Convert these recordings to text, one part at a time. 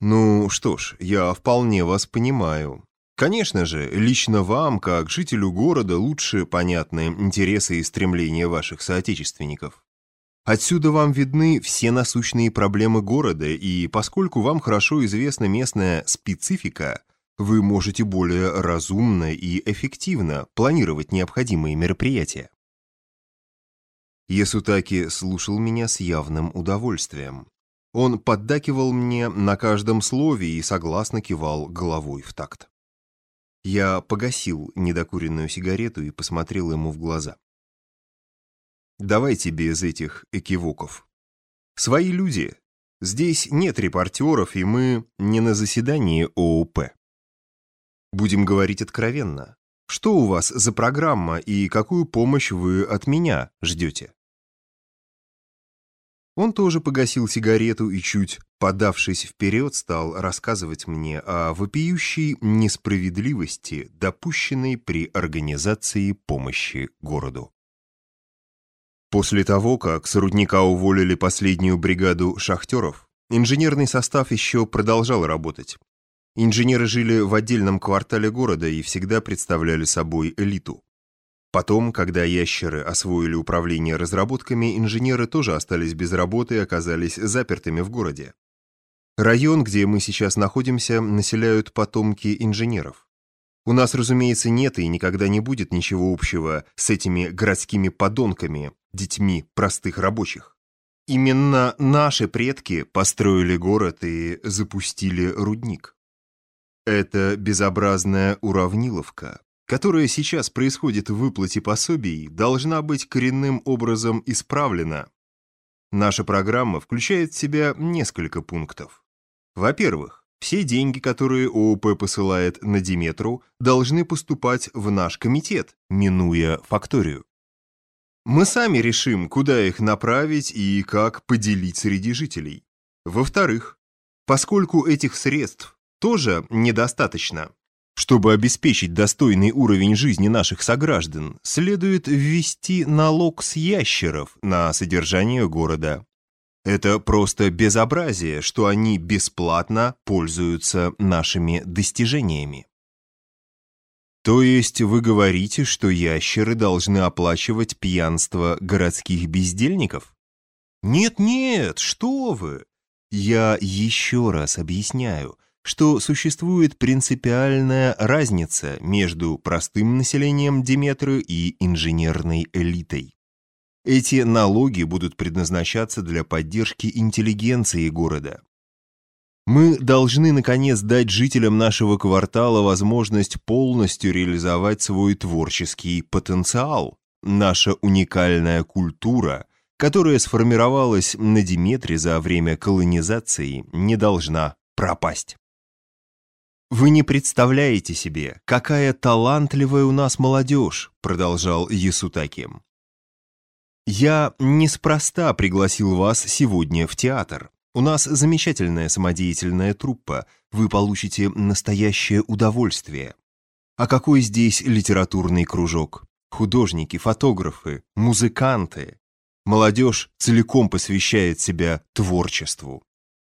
Ну что ж, я вполне вас понимаю. Конечно же, лично вам, как жителю города, лучше понятны интересы и стремления ваших соотечественников. Отсюда вам видны все насущные проблемы города, и поскольку вам хорошо известна местная специфика, вы можете более разумно и эффективно планировать необходимые мероприятия. Ясутаки слушал меня с явным удовольствием. Он поддакивал мне на каждом слове и согласно кивал головой в такт. Я погасил недокуренную сигарету и посмотрел ему в глаза. Давайте без этих экивоков. Свои люди. Здесь нет репортеров, и мы не на заседании ООП. Будем говорить откровенно. Что у вас за программа и какую помощь вы от меня ждете? Он тоже погасил сигарету и, чуть подавшись вперед, стал рассказывать мне о вопиющей несправедливости, допущенной при организации помощи городу. После того, как с рудника уволили последнюю бригаду шахтеров, инженерный состав еще продолжал работать. Инженеры жили в отдельном квартале города и всегда представляли собой элиту. Потом, когда ящеры освоили управление разработками, инженеры тоже остались без работы и оказались запертыми в городе. Район, где мы сейчас находимся, населяют потомки инженеров. У нас, разумеется, нет и никогда не будет ничего общего с этими городскими подонками, детьми простых рабочих. Именно наши предки построили город и запустили рудник. Это безобразная уравниловка, которая сейчас происходит в выплате пособий, должна быть коренным образом исправлена. Наша программа включает в себя несколько пунктов. Во-первых, все деньги, которые ООП посылает на Диметру, должны поступать в наш комитет, минуя факторию. Мы сами решим, куда их направить и как поделить среди жителей. Во-вторых, поскольку этих средств тоже недостаточно, чтобы обеспечить достойный уровень жизни наших сограждан, следует ввести налог с ящеров на содержание города. Это просто безобразие, что они бесплатно пользуются нашими достижениями. То есть вы говорите, что ящеры должны оплачивать пьянство городских бездельников? Нет-нет, что вы! Я еще раз объясняю – что существует принципиальная разница между простым населением Диметры и инженерной элитой. Эти налоги будут предназначаться для поддержки интеллигенции города. Мы должны, наконец, дать жителям нашего квартала возможность полностью реализовать свой творческий потенциал. Наша уникальная культура, которая сформировалась на Диметре за время колонизации, не должна пропасть. «Вы не представляете себе, какая талантливая у нас молодежь», продолжал Ясутаки. «Я неспроста пригласил вас сегодня в театр. У нас замечательная самодеятельная труппа, вы получите настоящее удовольствие. А какой здесь литературный кружок? Художники, фотографы, музыканты. Молодежь целиком посвящает себя творчеству.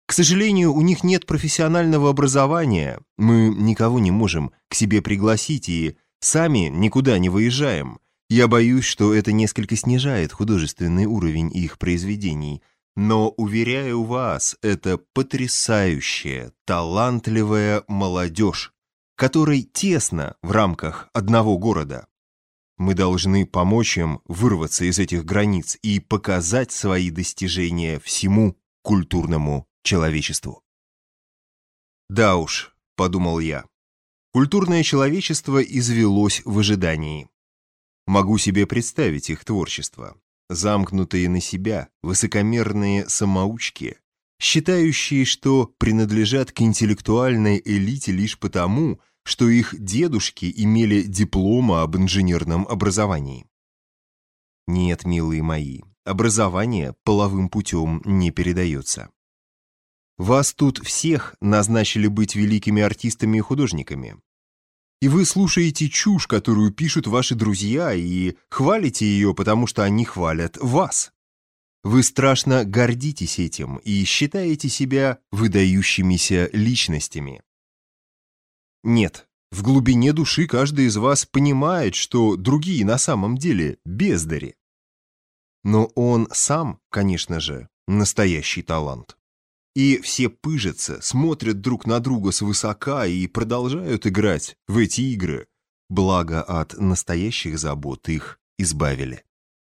К сожалению, у них нет профессионального образования. Мы никого не можем к себе пригласить и сами никуда не выезжаем. Я боюсь, что это несколько снижает художественный уровень их произведений. Но, уверяю вас, это потрясающая, талантливая молодежь, которой тесно в рамках одного города. Мы должны помочь им вырваться из этих границ и показать свои достижения всему культурному человечеству. «Да уж», — подумал я, — «культурное человечество извелось в ожидании. Могу себе представить их творчество. Замкнутые на себя, высокомерные самоучки, считающие, что принадлежат к интеллектуальной элите лишь потому, что их дедушки имели диплома об инженерном образовании. Нет, милые мои, образование половым путем не передается. Вас тут всех назначили быть великими артистами и художниками. И вы слушаете чушь, которую пишут ваши друзья, и хвалите ее, потому что они хвалят вас. Вы страшно гордитесь этим и считаете себя выдающимися личностями. Нет, в глубине души каждый из вас понимает, что другие на самом деле бездари. Но он сам, конечно же, настоящий талант. И все пыжатся, смотрят друг на друга свысока и продолжают играть в эти игры, благо от настоящих забот их избавили.